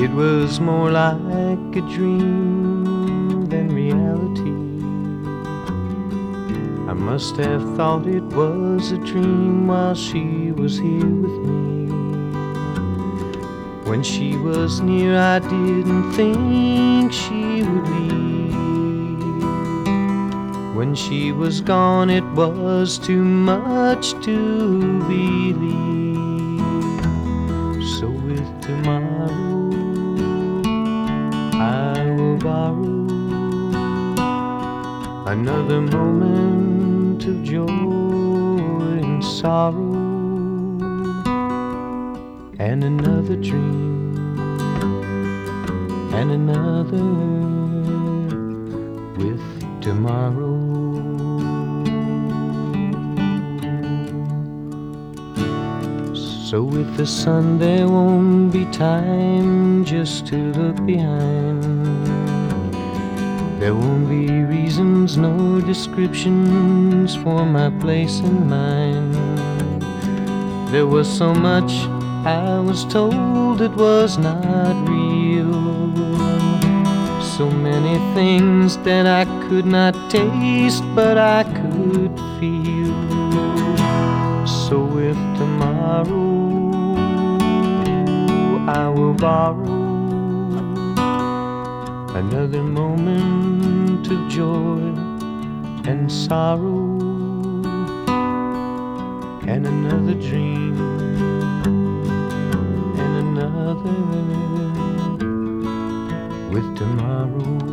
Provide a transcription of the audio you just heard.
It was more like a dream than reality. I must have thought it was a dream while she was here with me. When she was near, I didn't think she would leave. When she was gone, it was too much to believe. Borrow another moment of joy and sorrow and another dream and another with tomorrow. So with the sun there won't be time just to look behind. There won't be reasons, no descriptions for my place in mind. There was so much I was told it was not real. So many things that I could not taste, but I could feel. So with tomorrow, I will borrow another moment of joy and sorrow, and another dream, and another with tomorrow.